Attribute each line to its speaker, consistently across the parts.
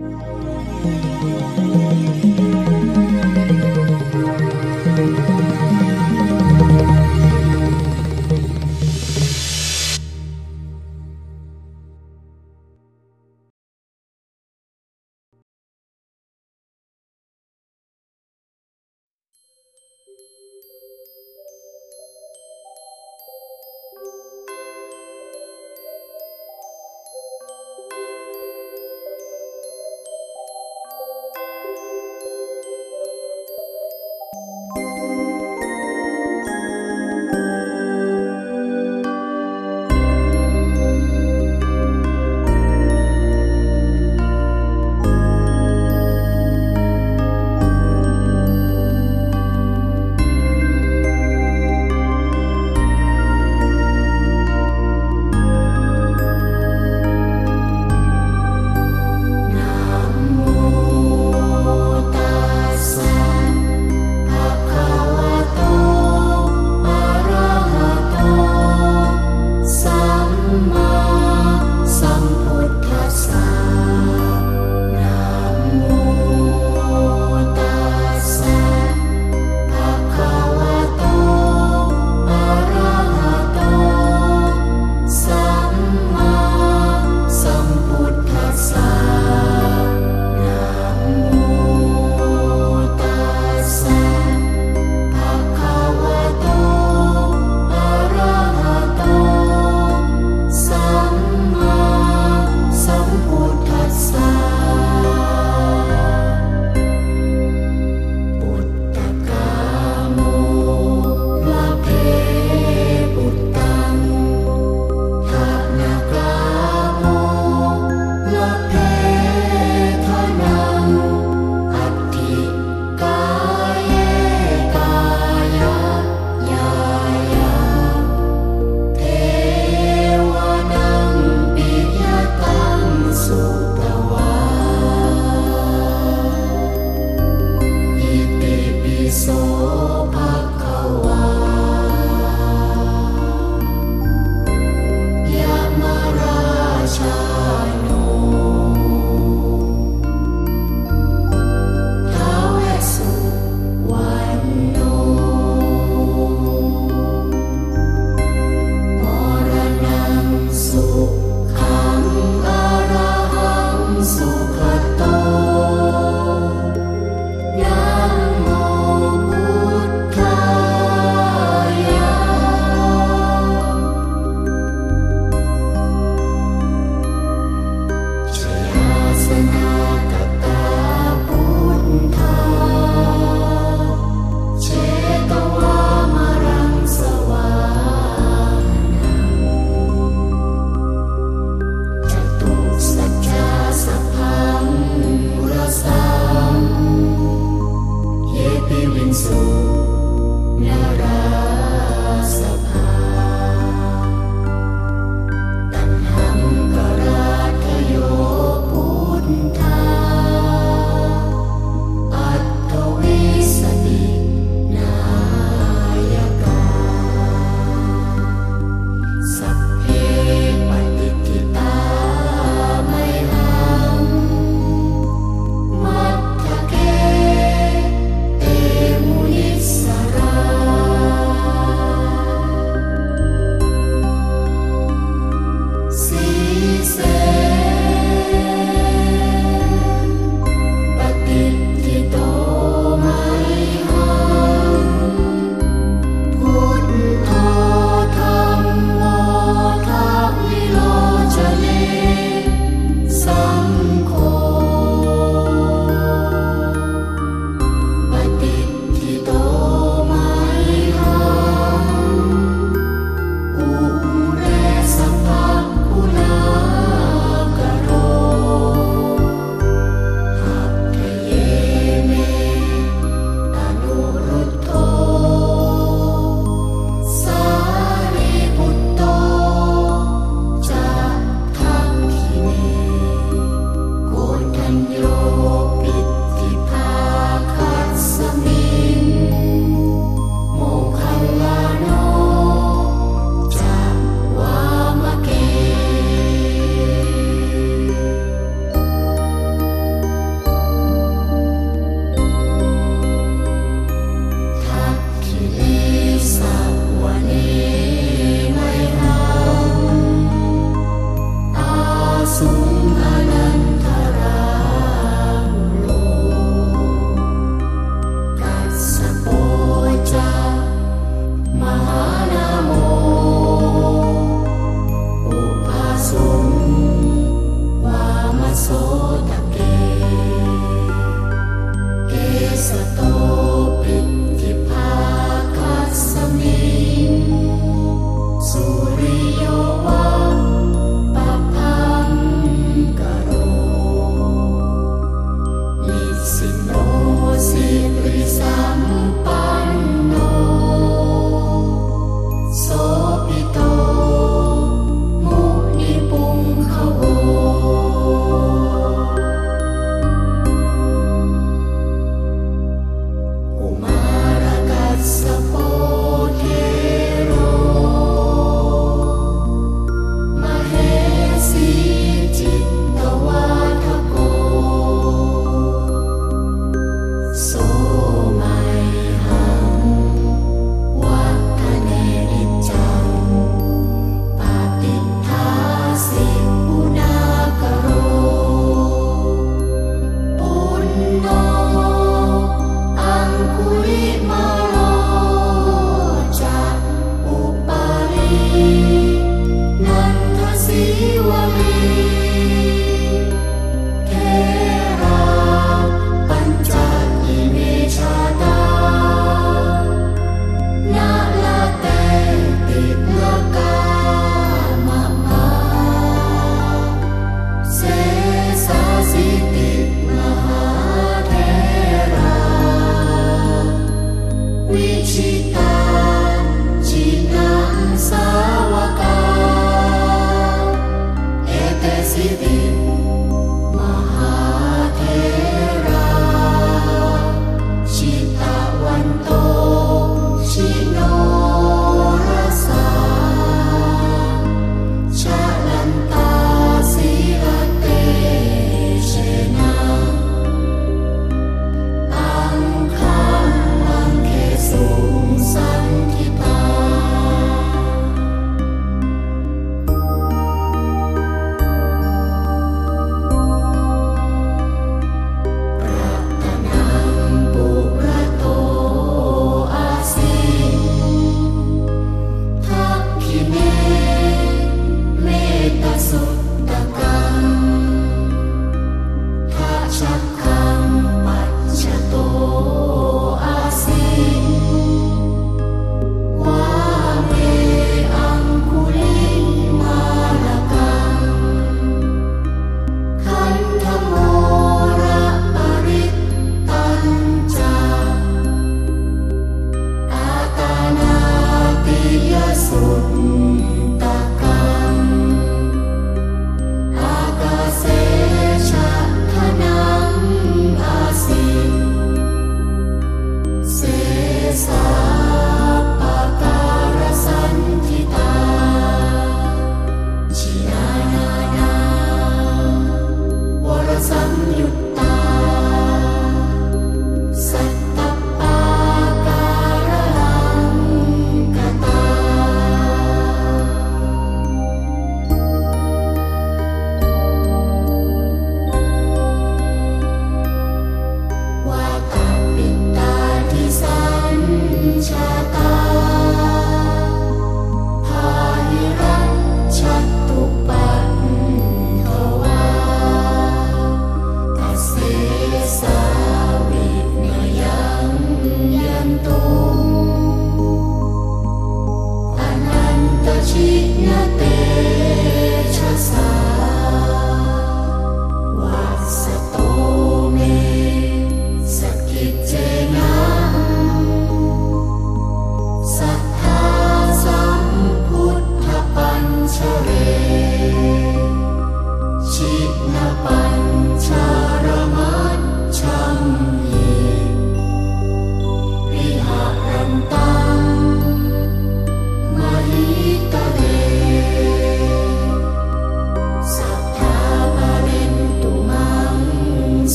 Speaker 1: Thank you.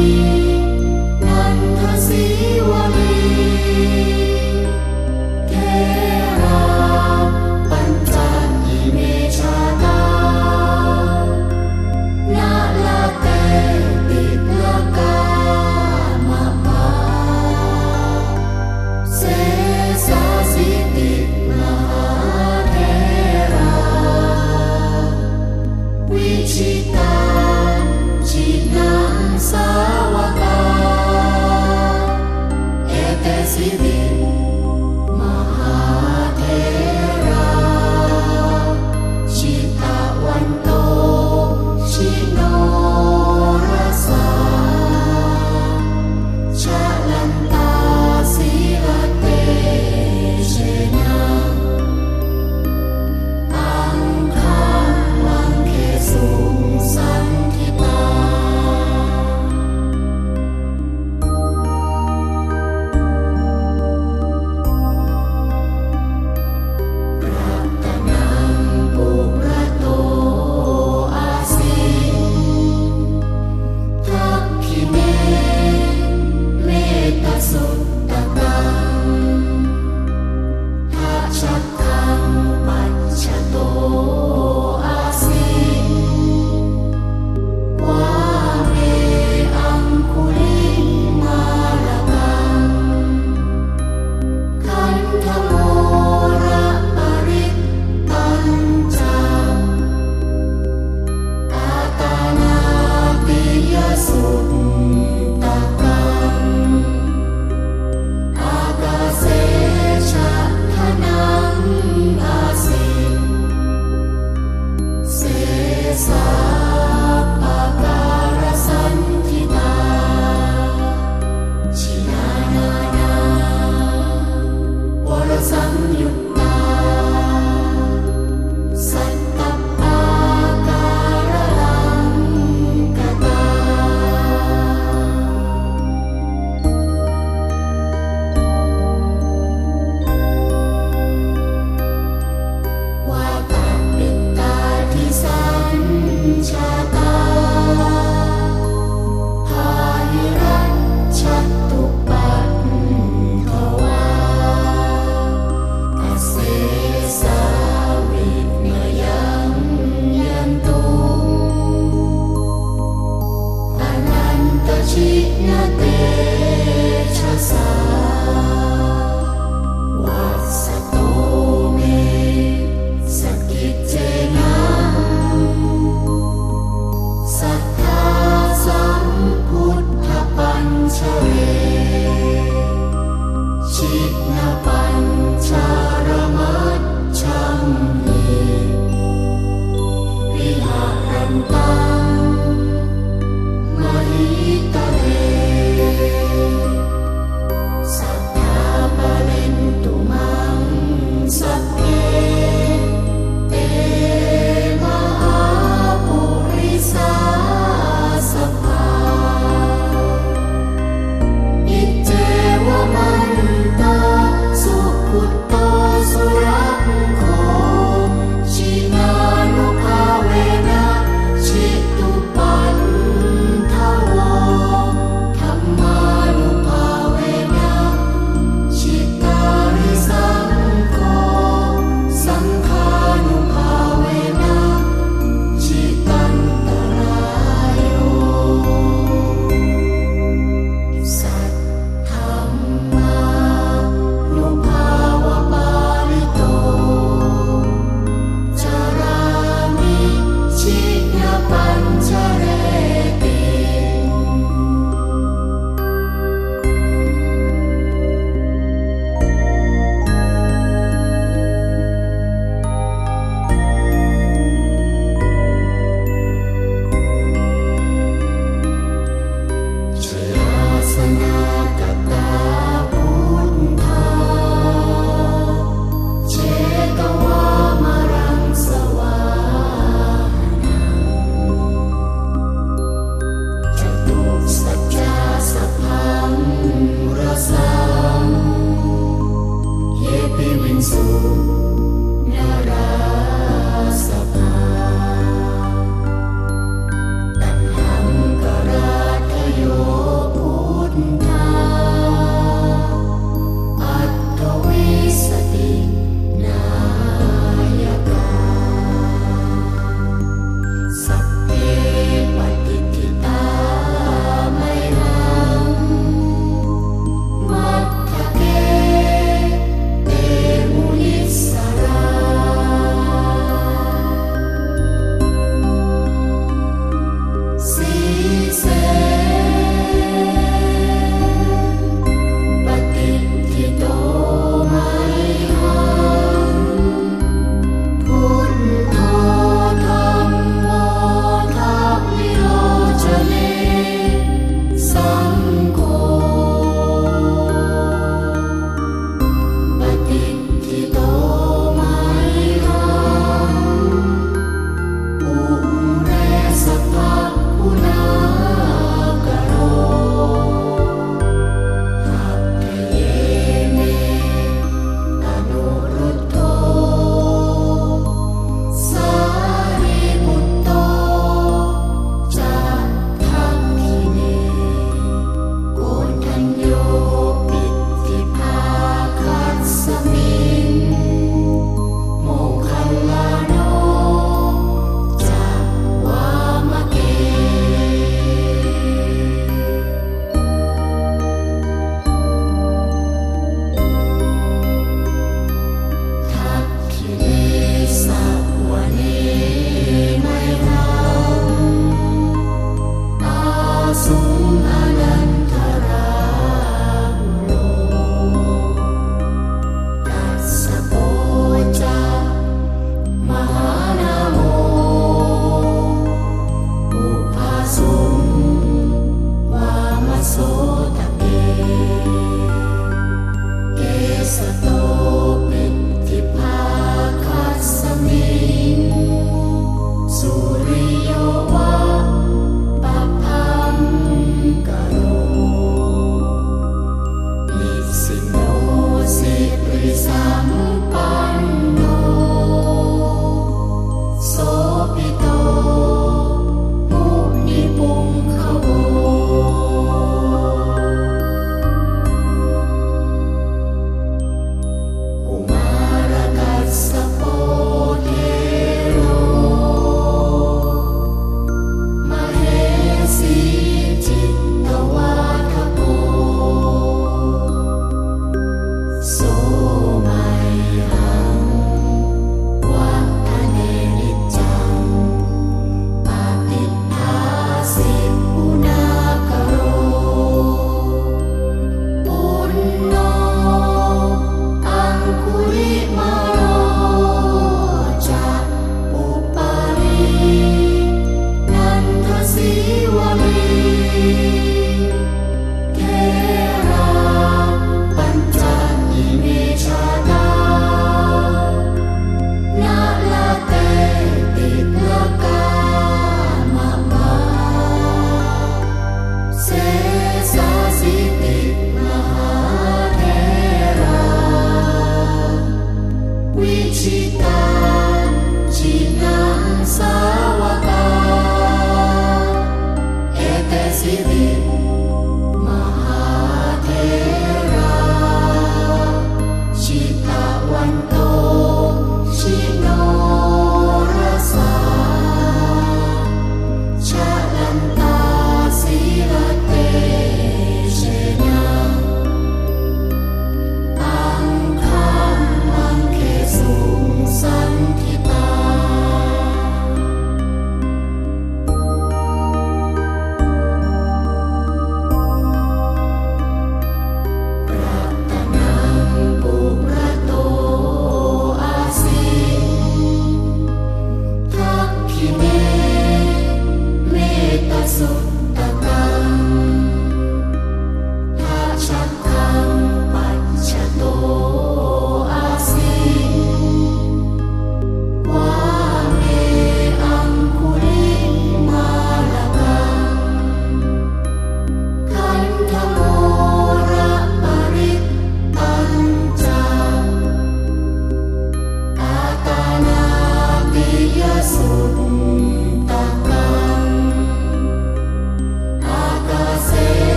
Speaker 1: you.